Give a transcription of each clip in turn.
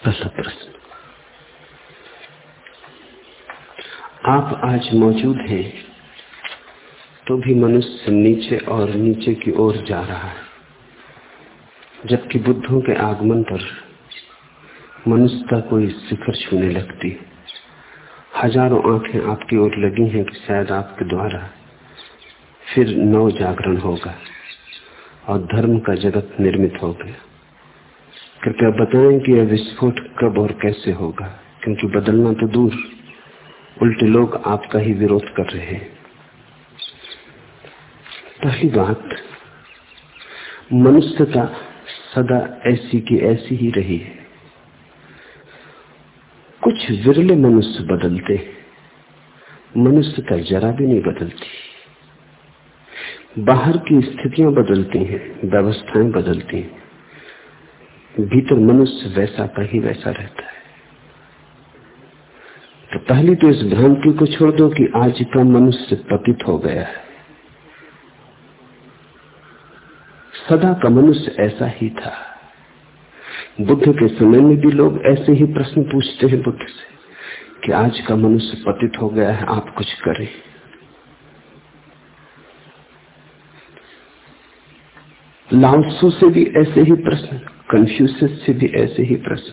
पहला प्रश्न आप आज मौजूद हैं तो भी मनुष्य नीचे और नीचे की ओर जा रहा है। जबकि बुद्धों के आगमन पर मनुष्य का कोई शिखर छूने लगती हज़ारों आँखें आपकी ओर लगी हैं कि शायद आपके द्वारा फिर नव जागरण होगा और धर्म का जगत निर्मित हो गया। कृपया बताएँ कि यह विस्फोट कब और कैसे होगा, क्योंकि बदलना तो दूर। उल्टे लोग आपका ही विरोध कर रहे हैं। पहली बात, मनुष्यता सदा ऐसी की ऐसी ही रही है। कुछ विरले मनुष्य बदलते मनुष्यता जरा भी नहीं बदलती। बाहर की स्थितियाँ बदलती हैं, व्यवस्थाएँ बदलती हैं। भीतर मनुष्य वैसा का ही वैसा रहता है। तो पहली तो इस भ्रांति को छोड़ दो कि आज का मनुष्य पतित हो गया है। सदा का मनुष्य ऐसा ही था। बुद्ध के समय में भी लोग ऐसे ही प्रश्न पूछते हैं बुद्ध से कि आज का मनुष्य पतित हो गया है, आप कुछ करें। लाउसू से भी ऐसे ही प्रश्न। कंफ्यूसिस से भी ऐसे ही प्रश्न।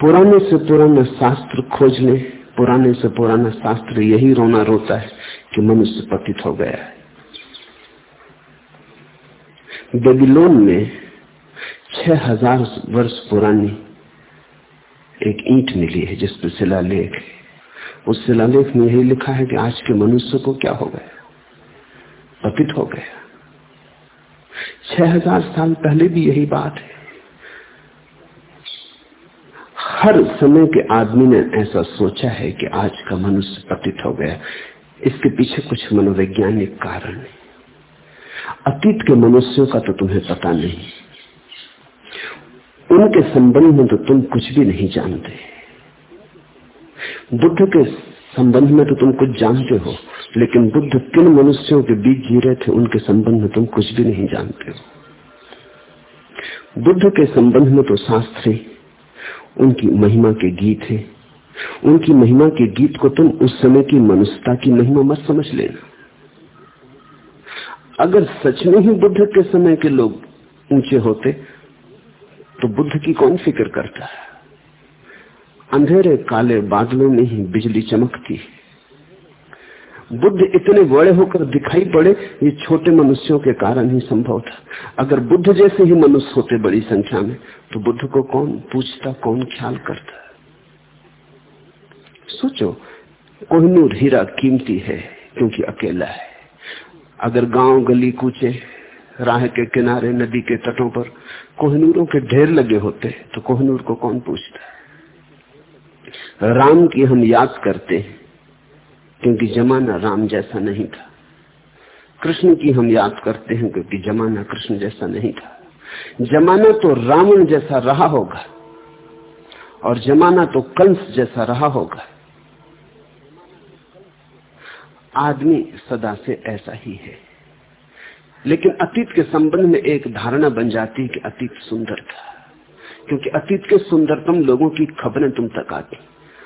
पुराने से पुराना शास्त्र खोज ले, पुराने से पुराना शास्त्र, यही रोना रोता है कि मनुष्य पतित हो गया है। बेबीलोन में छह हज़ार वर्ष पुरानी एक ईंट मिली है जिस पर शिलालेख है। उस शिलालेख में यही लिखा है कि आज के मनुष्य को क्या हो गया? पतित हो गया। छह हज़ार साल पहले भी यही बात है। हर समय के आदमी ने ऐसा सोचा है कि आज का मनुष्य पतित हो गया। इसके पीछे कुछ मनोवैज्ञानिक कारण है। अतीत के मनुष्यों का तो तुम्हें पता नहीं। उनके संबंध में तो तुम कुछ भी नहीं जानते। बुद्ध के संबंध में तो तुम कुछ जानते हो, लेकिन बुद्ध किन मनुष्यों के बीच जी रहे थे, उनके संबंध में तुम कुछ भी नहीं जानते हो। बुद्ध के संबंध में तो शास्त्री, उनकी महिमा के गीत है। उनकी महिमा के गीत को तुम उस समय की मनुष्यता की महिमा मत समझ लेना। अगर सच में ही बुद्ध के समय के लोग ऊँचे होते तो बुद्ध की कौन फ़िक्र करता है? अंधेरे काले बादलों में ही बिजली चमकती बुद्ध इतने बड़े होकर दिखाई पड़े, ये छोटे मनुष्यों के कारण ही संभव था। अगर बुद्ध जैसे ही मनुष्य होते बड़ी संख्या में तो बुद्ध को कौन पूछता, कौन ख्याल करता? सोचो कोहनूर हीरा कीमती है क्योंकि अकेला है। अगर गाँव गली कूचे, राह के किनारे, नदी के तटों पर कोहनूरों के ढेर लगे होते तो कोहनूर को कौन पूछता? है राम की हम याद करते हैं, क्योंकि जमाना राम जैसा नहीं था। कृष्ण की हम याद करते हैं, क्योंकि जमाना कृष्ण जैसा नहीं था। जमाना तो रावण जैसा रहा होगा, और जमाना तो कंस जैसा रहा होगा। आदमी सदा से ऐसा ही है। लेकिन अतीत के संबंध में एक धारणा बन जाती है कि अतीत सुंदर था, क्योंकि अतीत के सुंदरतम लोगों की खबरें तुम तक आती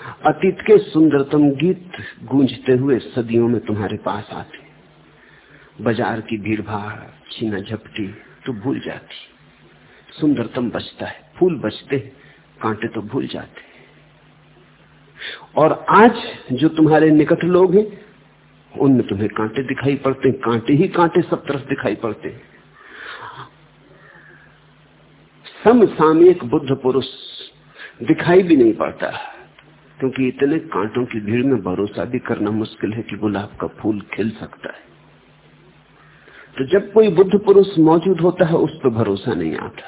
अतीत के सुंदरतम गीत गूंजते हुए सदियों में तुम्हारे पास आते। बाज़ार की भीड़ भाड़ छीना झपटी तो भूल जाती। सुंदरतम बचता है, फूल बचते कांटे तो भूल जाते और आज जो तुम्हारे निकट लोग हैं, उनमें तुम्हें कांटे दिखाई पड़ते हैं, कांटे ही कांटे सब तरफ़ दिखाई पड़ते हैं। समसामयिक बुद्ध पुरुष दिखाई भी नहीं पड़ता। क्योंकि इतने कांटों की भीड़ में भरोसा भी करना मुश्किल है कि गुलाब का फूल खिल सकता है। तो जब कोई बुद्ध पुरुष मौजूद होता है, उस पर भरोसा नहीं आता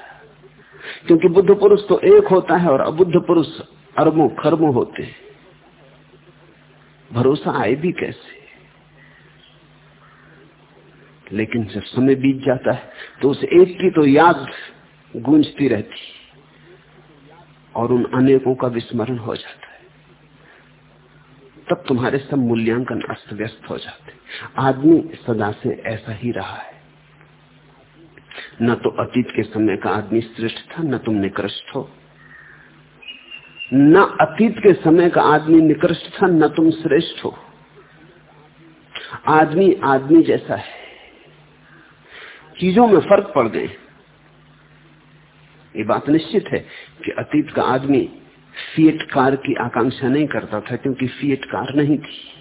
क्योंकि बुद्ध पुरुष तो एक होता है और अबुद्ध पुरुष अरबों, खरबों होते हैं। भरोसा आए भी कैसे? लेकिन जब समय बीत जाता है तो उस एक की तो याद गूंजती रहती और उन अनेकों का विस्मरण हो जाता तब तुम्हारे सब मूल्यांकन अस्त व्यस्त हो जाते। आदमी सदा से ऐसा ही रहा है। न तो अतीत के समय का आदमी श्रेष्ठ था, न तुम निकृष्ट हो। न अतीत के समय का आदमी निकृष्ट था, न तुम श्रेष्ठ हो। आदमी आदमी जैसा है। चीज़ों में फ़र्क पड़ गए। ये बात निश्चित है कि अतीत का आदमी फीएट कार की आकांक्षा नहीं करता था क्योंकि फीएट कार नहीं थी।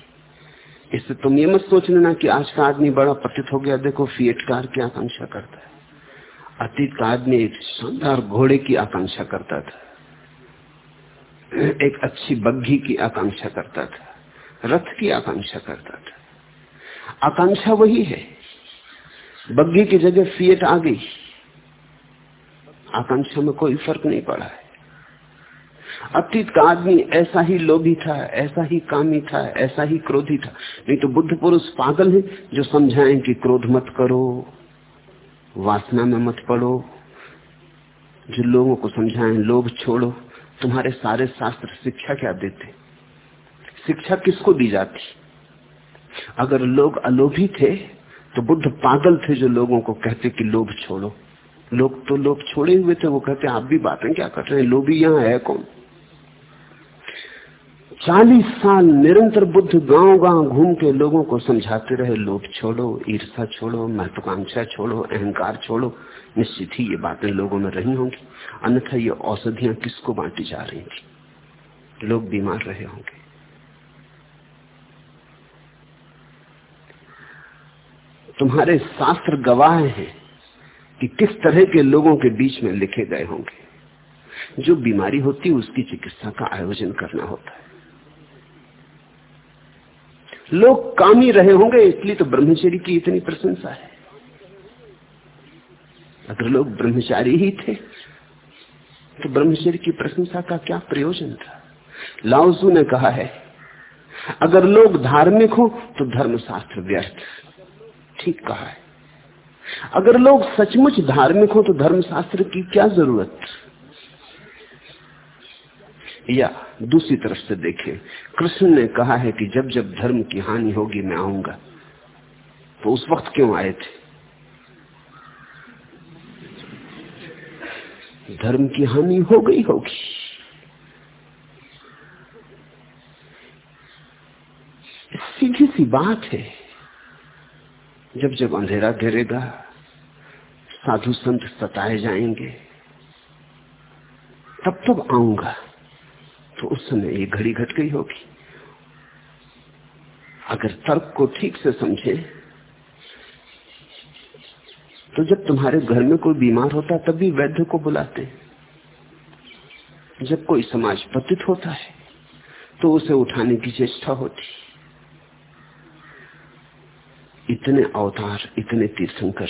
इससे तुम ये मत सोच लेना कि आज का आदमी बड़ा पतित हो गया। देखो फीएट कार की आकांक्षा करता है। अतीत का आदमी एक शानदार घोड़े की आकांक्षा करता था। एक अच्छी बग्घी की आकांक्षा करता था। रथ की आकांक्षा करता था। आकांक्षा वही है। बग्घी की जगह फिएट आ गई। आकांक्षा में कोई फ़र्क नहीं पड़ा है। अतीत का आदमी ऐसा ही लोभी था, ऐसा ही कामी था, ऐसा ही क्रोधी था। नहीं तो बुद्ध पुरुष पागल है जो समझाएँ कि क्रोध मत करो, वासना में मत पड़ो, जो लोगों को समझाएँ लोभ छोड़ो। तुम्हारे सारे शास्त्र शिक्षा क्या देते? शिक्षा किसको दी जाती? अगर लोग अलोभी थे तो बुद्ध पागल थे जो लोगों को कहते कि लोभ छोड़ो। लोग तो लोग छोड़े हुए थे, वो कहते आप भी बातें क्या कर रहे हैं? लोभी यहाँ है कौन? चालीस साल निरंतर बुद्ध गाँव गाँव घूम के लोगों को समझाते रहे, लोभ छोड़ो ईर्षा छोड़ो, महत्वाकांक्षा छोड़ो, अहंकार छोड़ो, निश्चित ही ये बातें लोगों में रही होंगी। अन्यथा ये औषधियाँ किसको बांटी जा रही थी? लोग बीमार रहे होंगे। तुम्हारे शास्त्र गवाह हैं कि किस तरह के लोगों के बीच में लिखे गए होंगे। जो बीमारी होती है उसकी चिकित्सा का आयोजन करना होता है। लोग काम ही रहे होंगे, इसलिए तो ब्रह्मचर्य की इतनी प्रशंसा है। अगर लोग ब्रह्मचारी ही थे तो ब्रह्मचर्य की प्रशंसा का क्या प्रयोजन था? लाउजू ने कहा है, अगर लोग धार्मिक हो तो धर्मशास्त्र व्यर्थ। ठीक कहा है। अगर लोग सचमुच धार्मिक हो तो धर्मशास्त्र की क्या ज़रूरत? या दूसरी तरफ़ से देखें कृष्ण ने कहा है कि जब जब धर्म की हानि होगी, मैं आऊँगा। तो उस वक्त क्यों आए थे? धर्म की हानि हो गई होगी। सीधी सी बात है, जब जब अंधेरा घेरेगा साधु संत सताए जाएँगे, तब तब आऊँगा। तो उस समय ये घड़ी घट गई होगी। अगर तर्क को ठीक से समझे तो जब तुम्हारे घर में कोई बीमार होता तब भी वैद्य को बुलाते। जब कोई समाज पतित होता है तो उसे उठाने की चेष्टा होती। इतने अवतार, इतने तीर्थंकर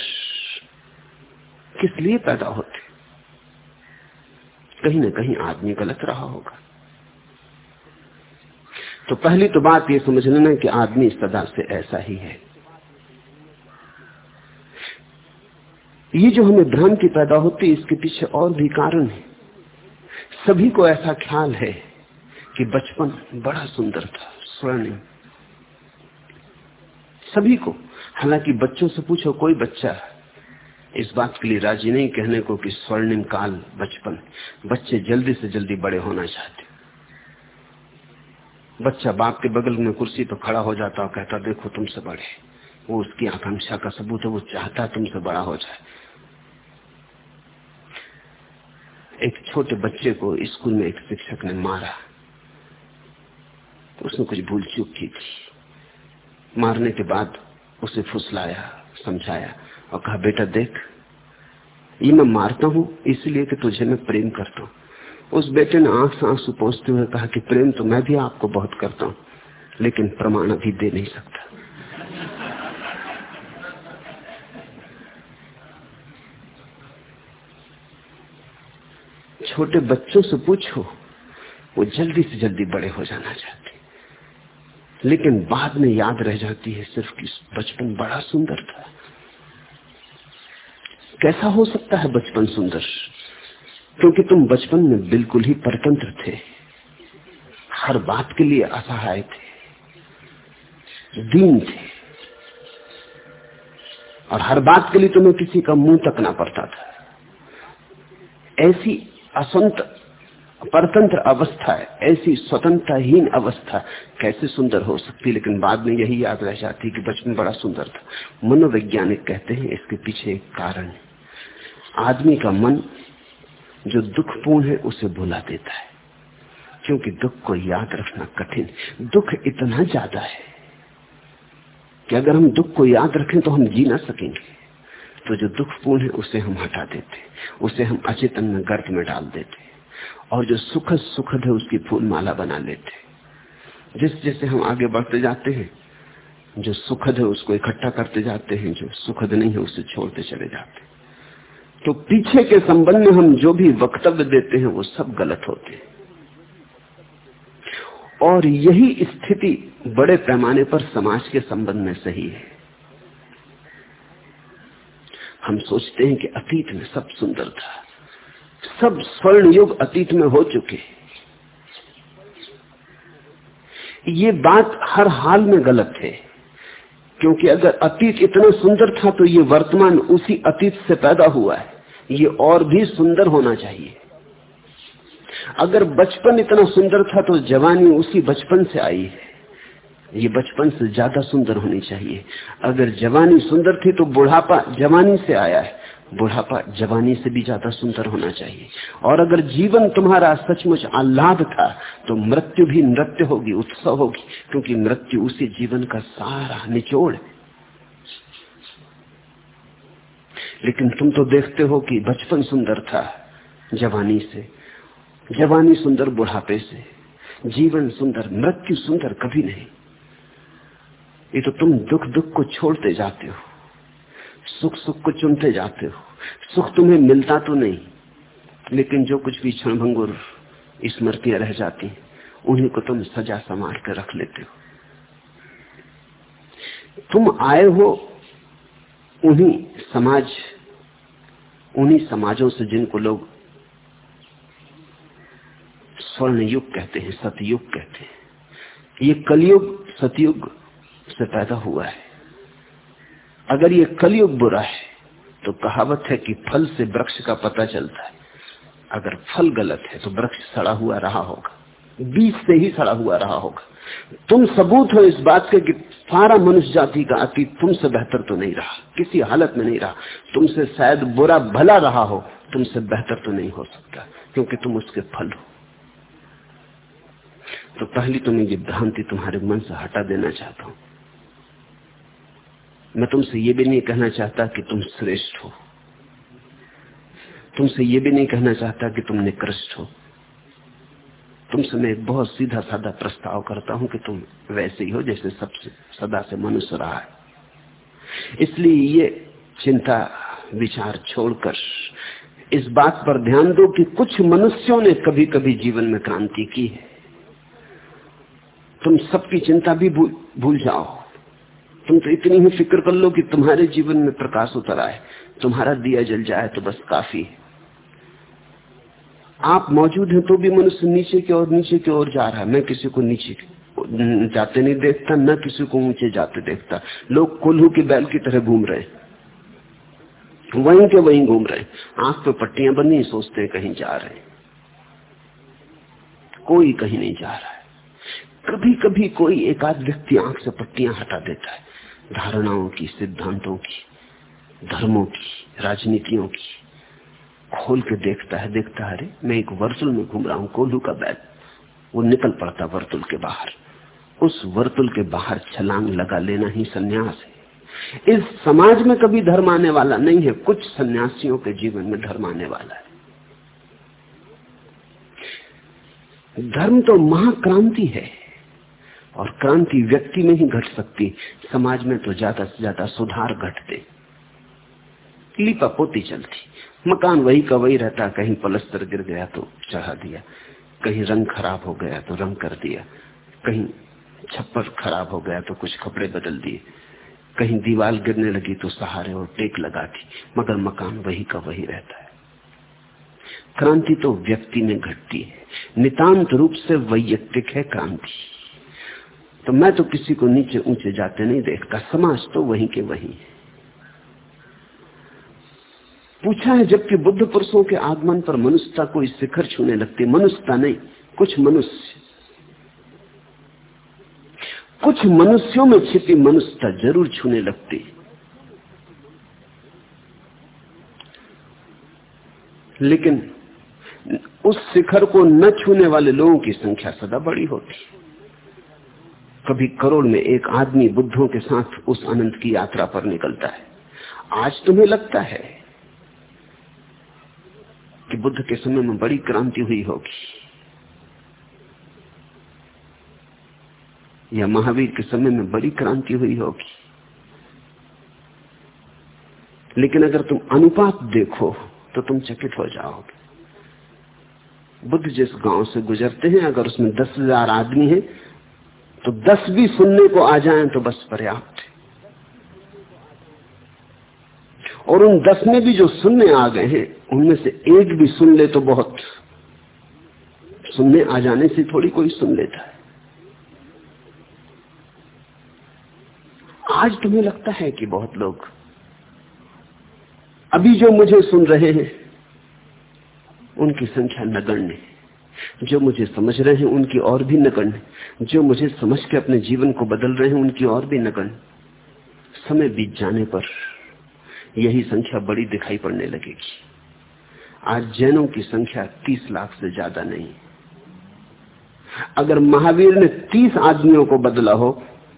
किस लिए पैदा होते? कहीं ना कहीं आदमी गलत रहा होगा। तो पहली तो बात यह समझ लेना कि आदमी सदा से ऐसा ही है। ये जो हमें भ्रांति पैदा होती है, इसके पीछे और भी कारण है। सभी को ऐसा ख्याल है कि बचपन बड़ा सुंदर था, स्वर्णिम। सभी को, हालाँकि बच्चों से पूछो कोई बच्चा, इस बात के लिए राज़ी नहीं कहने को कि स्वर्णिम काल बचपन, बच्चे जल्दी से जल्दी बड़े होना चाहते। बच्चा बाप के बगल में कुर्सी पर खड़ा हो जाता और कहता, देखो, तुमसे बड़े वो उसकी आकांक्षा का सबूत है, वो चाहता तुमसे बड़ा हो जाए। एक छोटे बच्चे को स्कूल में एक शिक्षक ने मारा। तो उसने कुछ भूल चूक की थी। मारने के बाद उसे फुसलाया, समझाया और कहा, बेटा, देख, ये मैं मारता हूँ, इसलिए कि तुझे मैं प्रेम करता हूँ। उस बेटे ने आँख से आँसू पहुँचते हुए कहा कि प्रेम तो मैं भी आपको बहुत करता हूँ, लेकिन प्रमाण अभी दे नहीं सकता। छोटे बच्चों से पूछो, वो जल्दी से जल्दी बड़े हो जाना चाहते लेकिन बाद में याद रह जाती है सिर्फ़ कि बचपन बड़ा सुंदर था। कैसा हो सकता है बचपन सुंदर? क्योंकि तुम बचपन में बिल्कुल ही परतंत्र थे। हर बात के लिए असहाय थे। दीन थे। और हर बात के लिए तुम्हें किसी का मुँह तकना पड़ता था। ऐसी असंत परतंत्र अवस्था, ऐसी स्वतंत्रहीन अवस्था कैसे सुंदर हो सकती? लेकिन बाद में यही याद रह जाती कि बचपन बड़ा सुंदर था। मनोवैज्ञानिक कहते हैं इसके पीछे एक कारण आदमी का मन जो दुखपूर्ण है उसे भुला देता है। क्योंकि दुख को याद रखना कठिन, दुख इतना ज़्यादा है कि अगर हम दुख को याद रखें तो हम जी ना सकेंगे। तो जो दुखपूर्ण है उसे हम हटा देते, उसे हम अचेतन में में डाल देते और जो सुखद सुखद है उसकी फूल माला बना लेते। जिस जैसे हम आगे बढ़ते जाते हैं, जो सुखद है उसको इकट्ठा करते जाते हैं, जो सुखद नहीं है उसे छोड़ते चले जाते। तो पीछे के संबंध में हम जो भी वक्तव्य देते हैं, वो सब गलत होते हैं। और यही स्थिति बड़े पैमाने पर समाज के संबंध में सही है। हम सोचते हैं कि अतीत में सब सुंदर था। सब स्वर्ण युग अतीत में हो चुके ये बात हर हाल में गलत है, क्योंकि अगर अतीत इतना सुंदर था तो ये वर्तमान उसी अतीत से पैदा हुआ है। ये और भी सुंदर होना चाहिए। अगर बचपन इतना सुंदर था तो जवानी उसी बचपन से आई है। ये बचपन से ज़्यादा सुंदर होनी चाहिए। अगर जवानी सुंदर थी तो बुढ़ापा जवानी से आया है। बुढ़ापा जवानी से भी ज़्यादा सुंदर होना चाहिए। और अगर जीवन तुम्हारा सचमुच आह्लाद था तो मृत्यु भी नृत्य होगी, उत्सव होगी, क्योंकि मृत्यु उसी जीवन का सारा निचोड़ है। लेकिन तुम तो देखते हो कि बचपन सुंदर था, जवानी से। जवानी सुंदर बुढ़ापे से, जीवन सुंदर, मृत्यु सुंदर कभी नहीं। ये तो तुम दुख दुख को छोड़ते जाते हो सुख सुख को चुनते जाते हो। सुख तुम्हें मिलता तो नहीं, लेकिन जो कुछ भी क्षण भंगुर स्मृतियाँ रह जाती उन्हीं को तुम सजा संभाल कर रख लेते हो। तुम आए हो, उन्हीं समाज उन्हीं समाजों से जिनको लोग स्वर्ण युग कहते हैं, सतयुग कहते हैं। ये कलयुग, सतयुग से पैदा हुआ है। अगर ये कलयुग बुरा है तो कहावत है कि फल से वृक्ष का पता चलता है। अगर फल गलत है तो वृक्ष सड़ा हुआ रहा होगा। बीज से ही सड़ा हुआ रहा होगा। तुम सबूत हो इस बात के कि सारा मनुष्य जाति का अतीत तुमसे बेहतर तो नहीं रहा। किसी हालत में नहीं रहा। तुमसे शायद बुरा भला रहा हो, तुमसे बेहतर तो नहीं हो सकता, क्योंकि तुम उसके फल हो। तो पहली तुम्हें ये भ्रांति तुम्हारे मन से हटा देना चाहता हूँ। मैं तुमसे ये भी नहीं कहना चाहता कि तुम श्रेष्ठ हो। तुमसे ये भी नहीं कहना चाहता कि तुम निकृष्ट हो। तुमसे मैं बहुत सीधा साधा प्रस्ताव करता हूँ कि तुम वैसे ही हो जैसे सबसे सदा से मनुष्य रहा है। इसलिए ये चिंता विचार छोड़कर इस बात पर ध्यान दो कि कुछ मनुष्यों ने कभी कभी जीवन में क्रांति की है। तुम सबकी चिंता भी भूल, भूल जाओ। तुम तो इतनी ही फ़िक्र कर लो कि तुम्हारे जीवन में प्रकाश उतर आए तुम्हारा दिया जल जाए तो बस काफ़ी है। आप मौजूद हैं तो भी मनुष्य नीचे की ओर, नीचे की ओर जा रहा है। मैं किसी को नीचे जाते नहीं देखता, न किसी को ऊँचे जाते देखता। लोग कोल्हू की बैल की तरह घूम रहे वहीं के वहीं घूम रहे आँख पे पट्टियाँ बनी, सोचते कहीं जा रहे कोई कहीं नहीं जा रहा है। कभी कभी कोई एक आध व्यक्ति आँख से पट्टियाँ हटा देता है। धारणाओं की, सिद्धांतों की, धर्मों की, राजनीतियों की। खोल के देखता है देखता है, अरे, मैं एक वर्तुल में घूम रहा हूँ, कोल्हू का बैल। वो निकल पड़ता वर्तुल के बाहर। उस वर्तुल के बाहर छलांग लगा लेना ही सन्यास है। इस समाज में कभी धर्म आने वाला नहीं है, कुछ सन्यासियों के जीवन में धर्म आने वाला है। धर्म तो महाक्रांति है, और क्रांति व्यक्ति में ही घट सकती समाज में तो ज़्यादा से ज़्यादा सुधार घटते। लिपा पोती चलती। मकान वही का वही रहता कहीं पलस्तर गिर गया तो चढ़ा दिया, कहीं रंग खराब हो गया तो रंग कर दिया, कहीं छप्पर खराब हो गया तो कुछ कपड़े बदल दिए, कहीं दीवार गिरने लगी तो सहारे और टेक लगा दी, मगर मकान वही का वही रहता है। क्रांति तो व्यक्ति में घटती है, नितांत रूप से वैयक्तिक है क्रांति। तो मैं तो किसी को नीचे ऊँचे जाते नहीं देखता, समाज तो वही के वही है। पूछा है, जबकि बुद्ध पुरुषों के आगमन पर मनुष्यता कोई शिखर छूने लगती, मनुष्यता नहीं, कुछ मनुष्य। कुछ मनुष्यों में छिपी मनुष्यता ज़रूर छूने लगती। लेकिन उस शिखर को न छूने वाले लोगों की संख्या सदा बड़ी होती। कभी करोड़ में एक आदमी बुद्धों के साथ उस अनंत की यात्रा पर निकलता है। आज तुम्हें लगता है कि बुद्ध के समय में बड़ी क्रांति हुई होगी। या महावीर के समय में बड़ी क्रांति हुई होगी। लेकिन अगर तुम अनुपात देखो तो तुम चकित हो जाओगे। बुद्ध जिस गाँव से गुजरते हैं, अगर उसमें दस हज़ार आदमी है तो दस भी सुनने को आ जाएँ तो बस पर्याप्त है और उन दस में भी जो सुनने आ गए हैं, उनमें से एक भी सुन ले तो बहुत। सुनने आ जाने से थोड़ी कोई सुन लेता है। आज तुम्हें लगता है कि बहुत लोग अभी जो मुझे सुन रहे हैं, उनकी संख्या नगण्य जो मुझे समझ रहे हैं, उनकी और भी नगण्य जो मुझे समझ के अपने जीवन को बदल रहे हैं, उनकी और भी नगण्य समय बीत जाने पर यही संख्या बड़ी दिखाई पड़ने लगेगी। आज जैनों की संख्या तीस लाख से ज़्यादा नहीं। अगर महावीर ने तीस आदमियों को बदला हो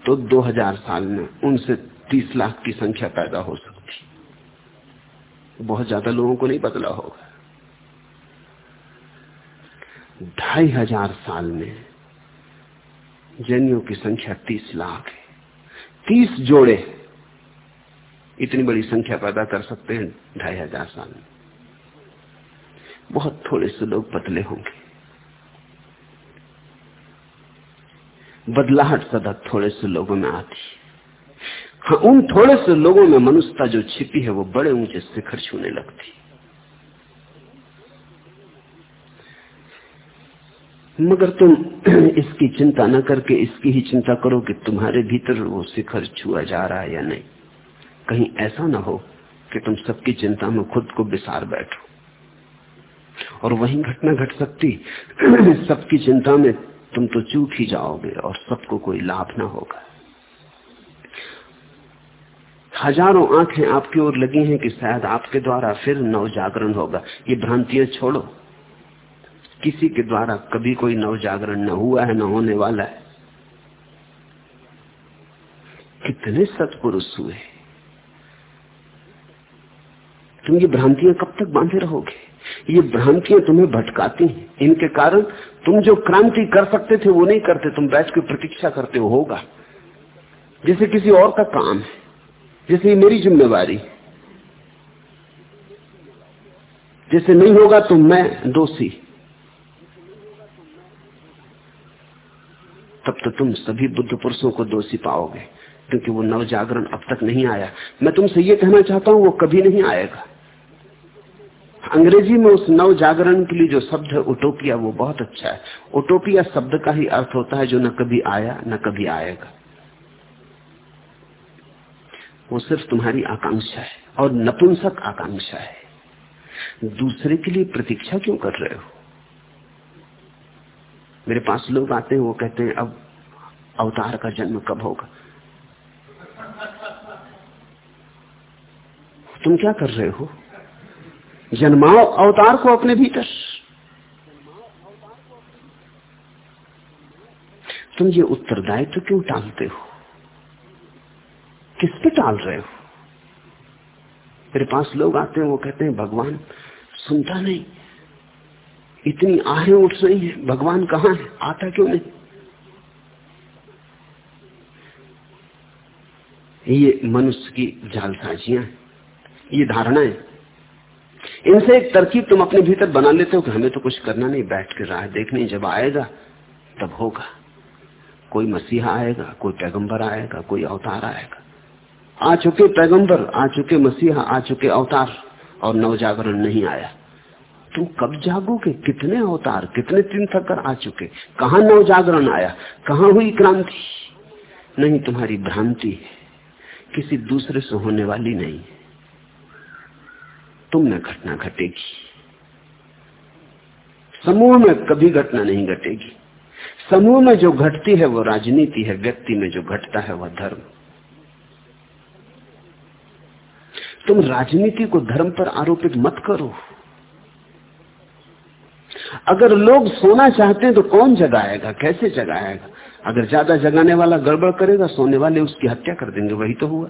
तो 2000 साल में उनसे 30 लाख की संख्या पैदा हो सकती। बहुत ज़्यादा लोगों को नहीं बदला होगा। ढाई हज़ार साल में जैनियों की संख्या 30 लाख है। 30 जोड़े इतनी बड़ी संख्या पैदा कर सकते हैं, ढाई हज़ार साल में। बहुत थोड़े से लोग पतले होंगे। बदलाहट सदा थोड़े से लोगों में आती हाँ। उन थोड़े से लोगों में मनुष्यता जो छिपी है, वो बड़े ऊँचे शिखर छूने लगती मगर तुम इसकी चिंता न करके, इसकी ही चिंता करो कि तुम्हारे भीतर वो शिखर छुआ जा रहा है या नहीं। कहीं ऐसा ना हो कि तुम सबकी चिंता में खुद को बिसार बैठो। और वही घटना घट सकती, सबकी चिंता में तुम तो चूक ही जाओगे और सबको कोई लाभ ना होगा। हज़ारों आँखें आपकी ओर लगी हैं कि शायद आपके द्वारा फिर नव जागरण होगा। ये भ्रांतियाँ छोड़ो। किसी के द्वारा कभी कोई नव जागरण न हुआ है, न होने वाला है। कितने सत्पुरुष हुए। तुम ये भ्रांतियाँ कब तक बांधे रहोगे? ये भ्रांतियाँ तुम्हें भटकाती हैं। इनके कारण तुम जो क्रांति कर सकते थे, वो नहीं करते। तुम बैठ के प्रतीक्षा करते होगा। जैसे किसी और का काम है, जैसे मेरी जिम्मेवारी। जैसे नहीं होगा तो मैं दोषी। तब तो तुम सभी बुद्ध पुरुषों को दोषी पाओगे, क्योंकि वो नव जागरण अब तक नहीं आया। मैं तुमसे ये कहना चाहता हूँ, वो कभी नहीं आएगा। अंग्रेज़ी में उस नव जागरण के लिए जो शब्द है ओटोपिया वो बहुत अच्छा है। ओटोपिया शब्द का ही अर्थ होता है जो न कभी आया, न कभी आएगा। वो सिर्फ़ तुम्हारी आकांक्षा है और नपुंसक आकांक्षा है। दूसरे के लिए प्रतीक्षा क्यों कर रहे हो? मेरे पास लोग आते हैं, वो कहते हैं, अब अवतार का जन्म कब होगा? तुम क्या कर रहे हो? जन्माओ अवतार को अपने भीतर। तुम ये उत्तरदायित्व तो क्यों टालते हो? किस पे टाल रहे हो? मेरे पास लोग आते हैं, वो कहते हैं, भगवान, सुनता नहीं। इतनी आहें उठ रही है। भगवान कहाँ है? आता क्यों नहीं? ये मनुष्य की जालसाजियाँ ये धारणाएँ इनसे एक तरकीब तुम अपने भीतर बना लेते हो कि हमें तो कुछ करना नहीं, बैठ के राह देखने, जब आएगा, तब होगा। कोई मसीहा आएगा, कोई पैगंबर आएगा, कोई अवतार आएगा। आ चुके पैगंबर, आ चुके मसीहा, आ चुके अवतार, और नवजागरण नहीं आया। तुम कब जागोगे? कितने अवतार, कितने तक आ चुके? कहा नवजागरण आया? कहा हुई क्रांति? नहीं, तुम्हारी भ्रांति है। किसी दूसरे से होने वाली नहीं तुम में घटना घटेगी। समूह में कभी घटना नहीं घटेगी। समूह में जो घटती है वो राजनीति है, व्यक्ति में जो घटता है वह धर्म। तुम राजनीति को धर्म पर आरोपित मत करो। अगर लोग सोना चाहते हैं तो कौन जगाएगा? कैसे जगाएगा? अगर ज़्यादा जगाने वाला गड़बड़ करेगा, सोने वाले उसकी हत्या कर देंगे, वही तो हुआ।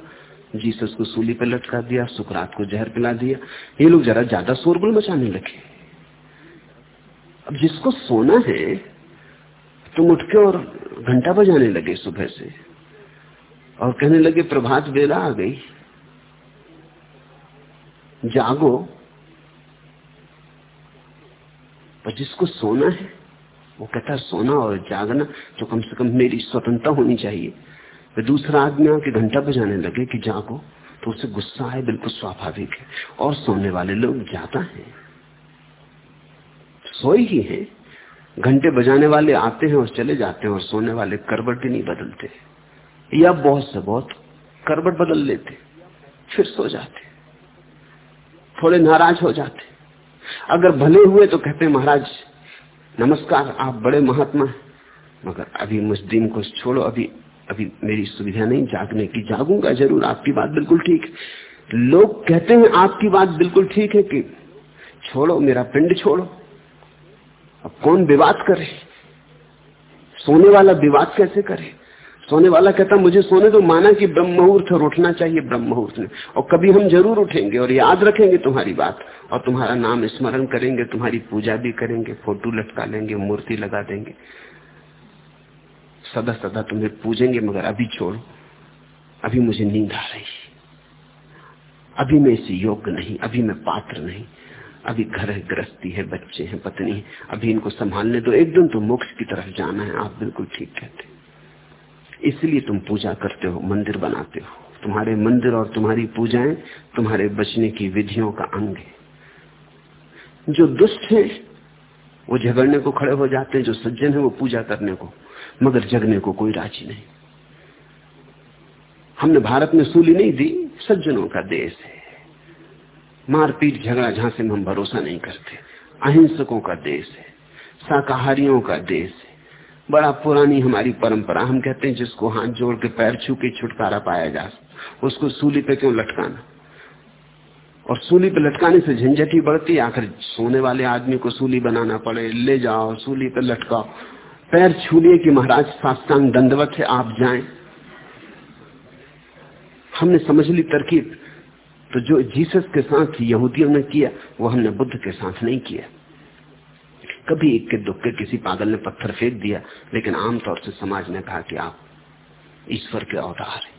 जीसस को सूली पर लटका दिया, सुकरात को जहर पिला दिया। ये लोग जरा ज़्यादा शोरगुल मचाने लगे। अब जिसको सोना है, तुम उठ के और घंटा बजाने लगे सुबह से। और कहने लगे, प्रभात बेला आ गई। जागो। पर जिसको सोना है, वो कहता है, सोना और जागना तो कम से कम मेरी स्वतंत्रता होनी चाहिए। फिर दूसरा आदमी आके घंटा बजाने लगे कि जागो तो उसे गुस्सा आए बिल्कुल स्वाभाविक है। और सोने वाले लोग जाता है। सोए ही है। घंटे बजाने वाले आते हैं और चले जाते हैं और सोने वाले करबट भी नहीं बदलते। या बहुत से बहुत करबट बदल लेते, फिर सो जाते। थोड़े नाराज़ हो जाते। अगर भले हुए तो कहते, महाराज, नमस्कार, आप बड़े महात्मा मगर अभी दिन को छोड़ो, अभी अभी मेरी सुविधा नहीं, जागने की जागूँगा ज़रूर, आपकी बात बिल्कुल ठीक। लोग कहते हैं आपकी बात बिल्कुल ठीक है कि छोड़ो, मेरा पिंड छोड़ो। अब कौन विवाद करे? सोने वाला विवाद कैसे करे? सोने वाला कहता, मुझे सोने तो माना कि ब्रह्म मुहूर्त और उठना चाहिए ब्रह्म मुहूर्त में। और कभी हम ज़रूर उठेंगे और याद रखेंगे तुम्हारी बात, और तुम्हारा नाम स्मरण करेंगे, तुम्हारी पूजा भी करेंगे, फ़ोटो लटका लेंगे, मूर्ति लगा देंगे। सदा सदा तुम्हें पूजेंगे, मगर अभी छोड़ो। अभी मुझे नींद आ रही अभी मैं इस योग्य नहीं, अभी मैं पात्र नहीं। अभी घर है, गृहस्थी है, बच्चे हैं, पत्नी है। अभी इनको संभालने दो। एक दिन तो मोक्ष की तरफ़ जाना है। आप बिल्कुल ठीक कहते इसलिए तुम पूजा करते हो, मंदिर बनाते हो। तुम्हारे मंदिर और तुम्हारी पूजाएँ तुम्हारे बचने की विधियों का अंग है। जो दुष्ट है, वो झगड़ने को खड़े हो जाते हैं। जो सज्जन है, वो पूजा करने को मगर जगने को कोई राज़ी नहीं। हमने भारत में सूली नहीं दी, सज्जनों का देश है। मारपीट, झगड़ा, झांसे में हम भरोसा नहीं करते। अहिंसकों का देश है, शाकाहारियों का देश है। बड़ा पुरानी हमारी परंपरा, हम कहते हैं, जिसको हाथ जोड़ के पैर छू के छुटकारा पाया जा उसको सूली पे क्यों लटकाना? और सूली पे लटकाने से झंझट ही बढ़ती आखिर सोने वाले आदमी को सूली बनाना पड़े, ले जाओ, सूली पे लटकाओ। पैर छू लिए कि महाराज साष्टांग दंडवत है, आप जाएँ। हमने समझ ली तरकीब। तो जो जीसस के साथ यहूदियों ने किया, वो हमने बुद्ध के साथ नहीं किया। कभी इक्के दुक्के किसी पागल ने पत्थर फेंक दिया, लेकिन आमतौर से समाज ने कहा कि आप ईश्वर के अवतार हैं।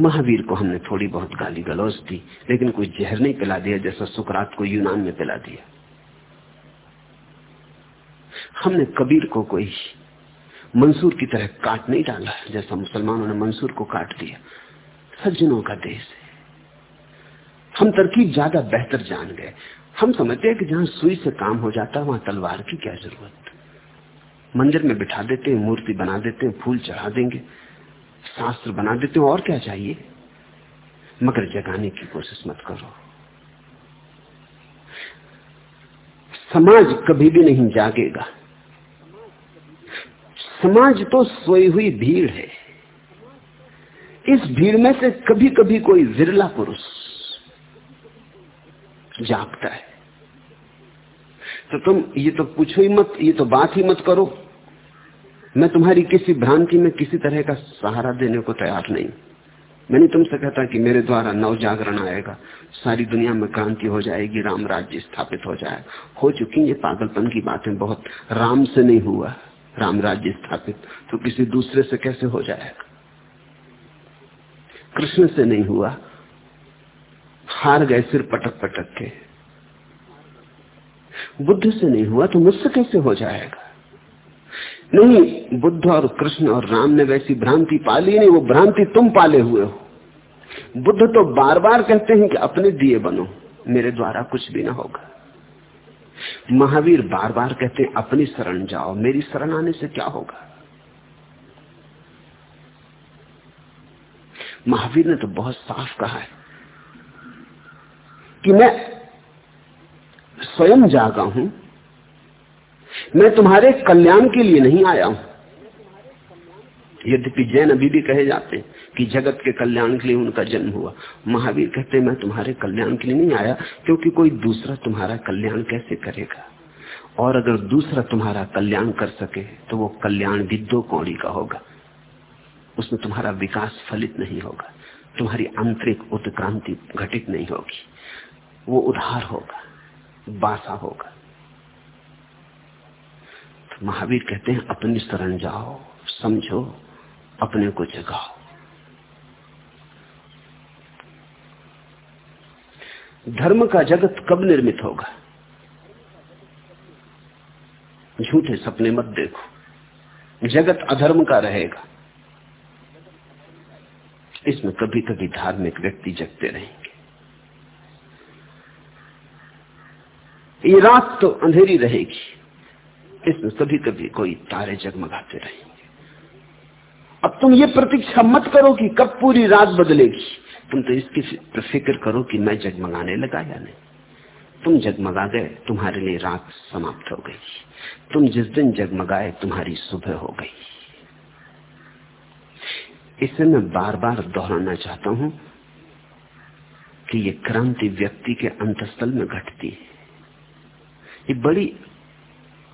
महावीर को हमने थोड़ी बहुत गाली गलौज दी, लेकिन कोई जहर नहीं पिला दिया जैसा सुकरात को यूनान में पिला दिया। हमने कबीर को कोई मंसूर की तरह काट नहीं डाला, जैसा मुसलमानों ने मंसूर को काट दिया। सज्जनों का देश है। हम तरकीब ज़्यादा बेहतर जान गए। हम समझते हैं कि जहाँ सुई से काम हो जाता है, वहाँ तलवार की क्या ज़रूरत? मंदिर में बिठा देते हैं, मूर्ति बना देते हैं, फूल चढ़ा देंगे, शास्त्र बना देते हैं, और क्या चाहिए? मगर जगाने की कोशिश मत करो। समाज कभी भी नहीं जागेगा। समाज तो सोई हुई भीड़ है। इस भीड़ में से कभी कभी कोई विरला पुरुष जागता है। तो तुम ये तो पूछो ही मत, ये तो बात ही मत करो। मैं तुम्हारी किसी भ्रांति में किसी तरह का सहारा देने को तैयार नहीं। मैंने तुमसे कहता कि मेरे द्वारा नव जागरण आएगा। सारी दुनिया में क्रांति हो जाएगी, राम राज्य स्थापित हो जाएगा। हो चुकी ये पागलपन की बातें, बहुत राम से नहीं हुआ। राम राज्य स्थापित तो किसी दूसरे से कैसे हो जाएगा? कृष्ण से नहीं हुआ। हार गए सिर पटक पटक के। बुद्ध से नहीं हुआ तो मुझसे कैसे हो जाएगा? नहीं, बुद्ध और कृष्ण और राम ने वैसी भ्रांति पाली नहीं, वो भ्रांति तुम पाले हुए हो। बुद्ध तो बार बार कहते हैं कि अपने दिए बनो, मेरे द्वारा कुछ भी ना होगा। महावीर बार बार कहते, अपनी शरण जाओ, मेरी शरण आने से क्या होगा? महावीर ने तो बहुत साफ़ कहा है कि मैं स्वयं जागा हूँ, मैं तुम्हारे कल्याण के लिए नहीं आया हूँ। यद्यपि जैन अभी भी कहे जाते हैं कि जगत के कल्याण के लिए उनका जन्म हुआ। महावीर कहते मैं तुम्हारे कल्याण के लिए नहीं आया, क्योंकि कोई दूसरा तुम्हारा कल्याण कैसे करेगा? और अगर दूसरा तुम्हारा कल्याण कर सके तो वो कल्याण भी दो कौड़ी का होगा। उसमें तुम्हारा विकास फलित नहीं होगा। तुम्हारी आंतरिक उत्क्रांति घटित नहीं होगी। वो उधार होगा, बासा होगा। तो महावीर कहते हैं, अपनी शरण जाओ, समझो अपने को जगाओ। धर्म का जगत कब निर्मित होगा? झूठे सपने मत देखो। जगत अधर्म का रहेगा। इसमें कभी कभी धार्मिक व्यक्ति जगते रहेंगे। ये रात तो अंधेरी रहेगी। इसमें कभी कभी कोई तारे जगमगाते रहेंगे। अब तुम ये प्रतीक्षा मत करो कि कब पूरी रात बदलेगी। तुम तो इसकी फ़िक्र करो कि मैं जगमगाने लगा या नहीं? तुम जगमगा गए, तुम्हारे लिए रात समाप्त हो गई। तुम जिस दिन जगमगाए, तुम्हारी सुबह हो गई। इसे मैं बार बार दोहराना चाहता हूँ कि ये क्रांति व्यक्ति के अंतस्थल में घटती है। ये बड़ी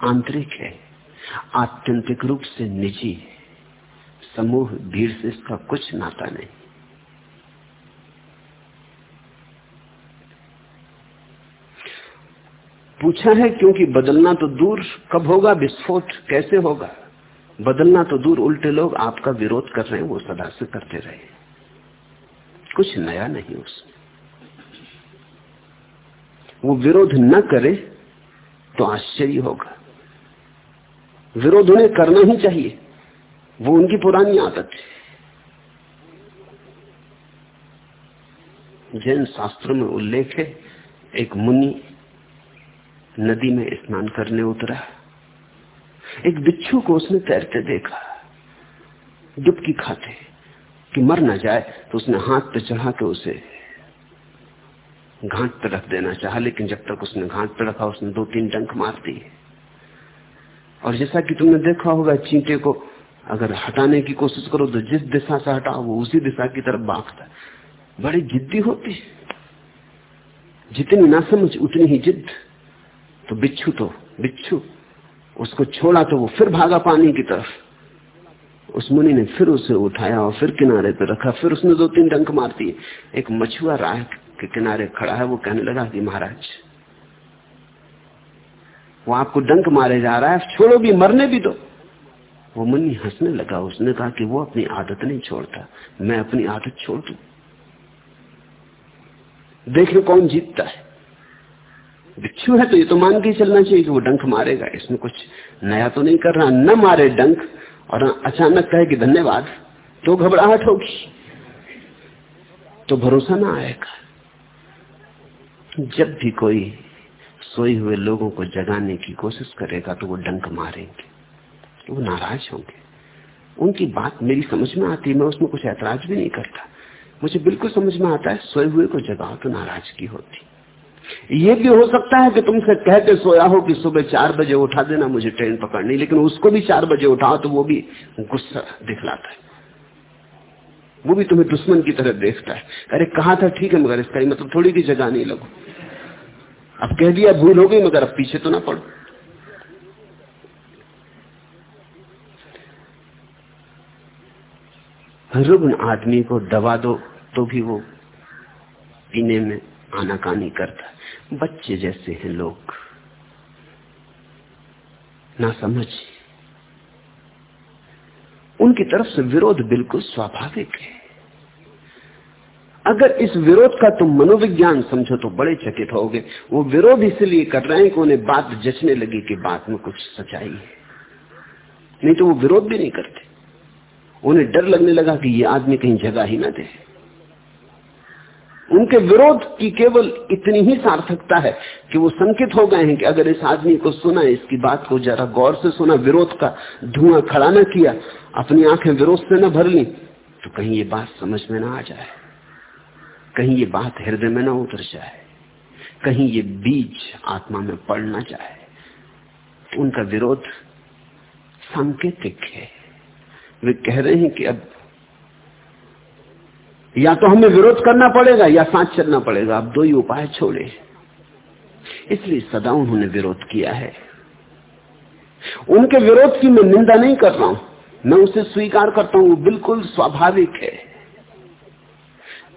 आंतरिक है, आत्यंतिक रूप से निजी है। समूह भीड़ से इसका कुछ नाता नहीं। पूछा है क्योंकि बदलना तो दूर कब होगा, विस्फोट कैसे होगा? बदलना तो दूर, उल्टे लोग आपका विरोध कर रहे हैं, वो सदा से करते रहे। कुछ नया नहीं उसमें। वो विरोध न करे तो आश्चर्य होगा। विरोध उन्हें करना ही चाहिए। वो उनकी पुरानी आदत है जैन शास्त्रों में उल्लेख है, एक मुनि नदी में स्नान करने उतरा। एक बिच्छू को उसने तैरते देखा। डुबकी खाते कि मर ना जाए तो उसने हाथ पे चढ़ा के उसे घाट पर रख देना चाहा, लेकिन जब तक उसने घाट पर रखा, उसने दो तीन डंक मार दिए। और जैसा कि तुमने देखा होगा, चींटे को अगर हटाने की कोशिश करो तो जिस दिशा से हटाओ, वो उसी दिशा की तरफ़ भागता है। बड़ी जिद्दी होती है। जितनी ना समझ, उतनी ही जिद तो बिच्छू तो बिच्छू। उसको छोड़ा तो वो फिर भागा पानी की तरफ़। उस मुनि ने फिर उसे उठाया और फिर किनारे पे रखा। फिर उसने दो तीन डंक मार दिए। एक मछुआ राय के किनारे खड़ा है, वो कहने लगा कि महाराज, वो आपको डंक मारे जा रहा है, छोड़ो भी, मरने भी दो। वो मुन्नी हंसने लगा। उसने कहा कि वो अपनी आदत नहीं छोड़ता। मैं अपनी आदत छोड़ दू? देखे कौन जीतता है। बिच्छू है तो ये तो मान के चलना चाहिए कि वो डंक मारेगा। इसमें कुछ नया तो नहीं कर रहा। न मारे डंक और अचानक कहे कि धन्यवाद तो घबराहट होगी। तो भरोसा ना आएगा। जब भी कोई सोए हुए लोगों को जगाने की कोशिश करेगा तो वो डंक मारेंगे। तो वो नाराज़ होंगे। उनकी बात मेरी समझ में आती है मैं उसमें कुछ ऐतराज भी नहीं करता। मुझे बिल्कुल समझ में आता है, सोए हुए को जगाओ तो नाराज़गी होती। ये भी हो सकता है कि तुमसे कहते सोया हो कि सुबह चार बजे उठा देना, मुझे ट्रेन पकड़नी, लेकिन उसको भी चार बजे उठाओ तो वो भी गुस्सा दिखलाता है। वो भी तुम्हें दुश्मन की तरह देखता है। अरे, कहा था ठीक है, मगर इसका मतलब थोड़ी की जगह नहीं लगो। अब कह दिया, भूल हो गई, मगर अब पीछे तो ना पड़ो। रुग्ण आदमी को दबा दो तो भी वो पीने में आनाकानी करता बच्चे जैसे हैं लोग। ना समझ उनकी तरफ़ से विरोध बिल्कुल स्वाभाविक है। अगर इस विरोध का तुम मनोविज्ञान समझो तो बड़े चकित होगे। वो विरोध इसलिए कर रहे हैं कि उन्हें बात जचने लगी कि बात में कुछ सच्चाई है। नहीं तो वो विरोध भी नहीं करते। उन्हें डर लगने लगा कि ये आदमी कहीं जगह ही ना दे। उनके विरोध की केवल इतनी ही सार्थकता है कि वो संकित हो गए हैं कि अगर इस आदमी को सुना, इसकी बात को जरा गौर से सुना, विरोध का धुआँ खड़ा न किया, अपनी आँखें विरोध से न भर ली तो कहीं ये बात समझ में ना आ जाए। कहीं ये बात हृदय में ना उतर जाए। कहीं ये बीज आत्मा में पड़ ना जाए। उनका विरोध सांकेतिक है वे कह रहे हैं कि अब या तो हमें विरोध करना पड़ेगा या साथ चलना पड़ेगा। अब दो ही उपाय छोड़े। इसलिए सदा उन्होंने विरोध किया है। उनके विरोध की मैं निंदा नहीं कर रहा हूँ। मैं उसे स्वीकार करता हूँ। बिल्कुल स्वाभाविक है।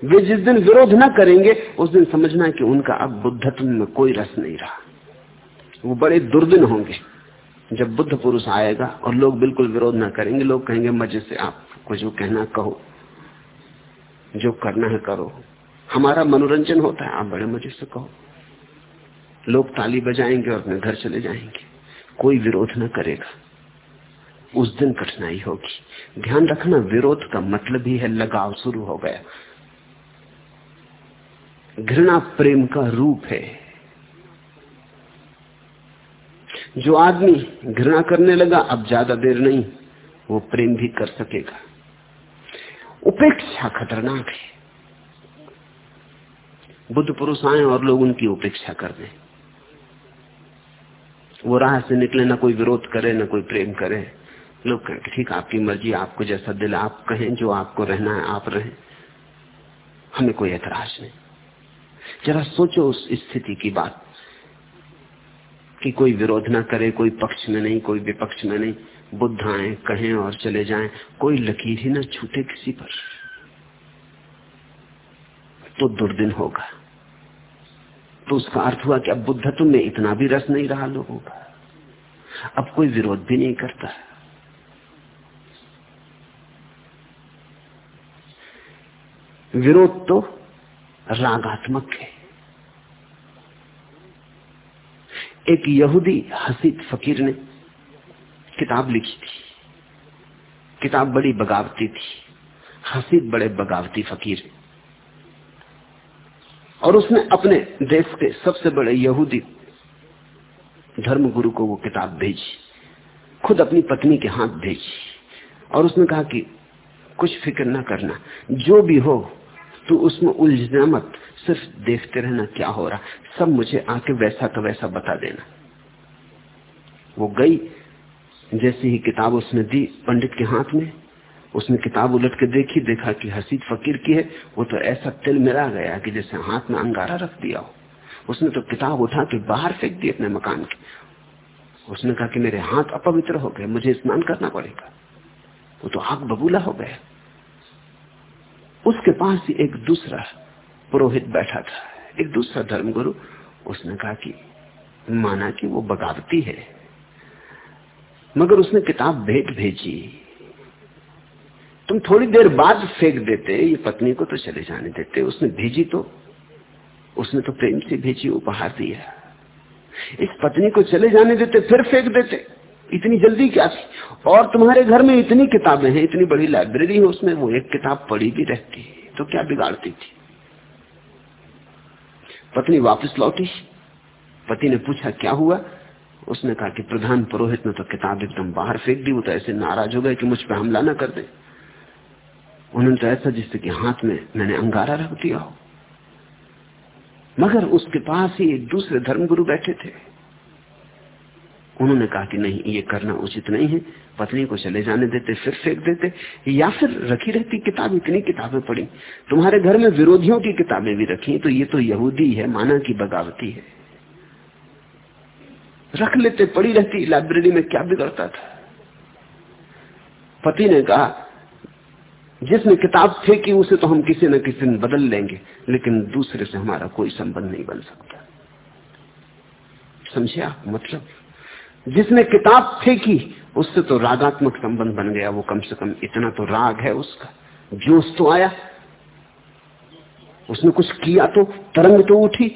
वे जिस दिन विरोध ना करेंगे, उस दिन समझना कि उनका अब बुद्धत्व में कोई रस नहीं रहा। वो बड़े दुर्दिन होंगे। जब बुद्ध पुरुष आएगा और लोग बिल्कुल विरोध ना करेंगे, लोग कहेंगे मज़े से आपको जो कहना कहो, जो करना है करो। हमारा मनोरंजन होता है, आप बड़े मज़े से कहो। लोग ताली बजाएँगे और अपने घर चले जाएँगे। कोई विरोध ना करेगा। उस दिन कठिनाई होगी। ध्यान रखना, विरोध का मतलब ही है, लगाव शुरू हो गया। घृणा प्रेम का रूप है। जो आदमी घृणा करने लगा, अब ज़्यादा देर नहीं, वो प्रेम भी कर सकेगा। उपेक्षा खतरनाक है। बुद्ध पुरुष आए और लोग उनकी उपेक्षा कर दें। वो राह से निकले, ना कोई विरोध करे, ना कोई प्रेम करे। लोग कहें ठीक, आपकी मर्ज़ी, आपको जैसा दिल आप कहें जो आपको रहना है, आप रहें। हमें कोई ऐतराज नहीं। जरा सोचो उस स्थिति की बात। कि कोई विरोध ना करे, कोई पक्ष में नहीं, कोई विपक्ष में नहीं। बुद्ध आए, कहें और चले जाएँ। कोई लकीर ही ना छूटे किसी पर। तो दुर्दिन होगा। तो उसका अर्थ हुआ कि अब बुद्धत्व में इतना भी रस नहीं रहा लोगों का। अब कोई विरोध भी नहीं करता। विरोध तो रागात्मक है। एक यहूदी हसीद फकीर ने किताब लिखी थी। किताब बड़ी बगावती थी। हसीद बड़े बगावती फकीर। और उसने अपने देश के सबसे बड़े यहूदी धर्मगुरु को वो किताब भेजी। खुद अपनी पत्नी के हाथ भेजी। और उसने कहा कि कुछ फ़िक्र ना करना। जो भी हो तू उसमें उलझना मत, सिर्फ़ देखते रहना क्या हो रहा। सब मुझे आके वैसा तो वैसा बता देना। वो गई, जैसे ही किताब उसने दी पंडित के हाथ में, उसने किताब उलट के देखी, देखा कि हसीद फकीर की है, वो तो ऐसा तिल मिला गया कि जैसे हाथ में अंगारा रख दिया हो। उसने तो किताब उठा के बाहर फेंक दी अपने मकान के। उसने कहा कि मेरे हाथ अपवित्र हो गए, मुझे स्नान करना पड़ेगा। वो तो आग बबूला हो गया। उसके पास ही एक दूसरा पुरोहित बैठा था। एक दूसरा धर्मगुरु, उसने कहा कि, माना कि वो बगावती है। मगर उसने किताब भेंट भेजी। तुम थोड़ी देर बाद फेंक देते, ये पत्नी को तो चले जाने देते। उसने भेजी तो उसने तो प्रेम से भेजी, उपहार दिया। इस पत्नी को चले जाने देते, फिर फेंक देते। इतनी जल्दी क्या थी? और तुम्हारे घर में इतनी किताबें हैं, इतनी बड़ी लाइब्रेरी है, उसमें वो एक किताब पढ़ी भी रहती तो क्या बिगाड़ती थी? पत्नी वापस लौटी, पति ने पूछा, क्या हुआ? उसने कहा कि प्रधान पुरोहित ने तो किताब एकदम बाहर फेंक दी, वो तो ऐसे नाराज़ हो गए कि मुझ पर हमला ना कर दे। उन्होंने तो ऐसा जिससे कि हाथ में मैंने अंगारा रख दिया हो। मगर उसके पास ही एक दूसरे धर्मगुरु बैठे थे। उन्होंने कहा कि नहीं, ये करना उचित नहीं है। पत्नी को चले जाने देते, फिर फेंक देते, या फिर रखी रहती किताब, इतनी किताबें पड़ी। तुम्हारे घर में विरोधियों की किताबें भी रखी तो ये तो यहूदी है, माना की बगावती है। रख लेते, पड़ी रहती, लाइब्रेरी में क्या बिगड़ता था? पति ने कहा, जिसने किताब फेंकी, उसे तो हम किसी न किसी दिन बदल लेंगे, लेकिन दूसरे से हमारा कोई संबंध नहीं बन सकता। समझे आप? मतलब जिसने किताब फेंकी, उससे तो रागात्मक संबंध बन गया। वो कम से कम इतना तो राग है उसका। जोश तो आया। उसने कुछ किया तो तरंग तो उठी।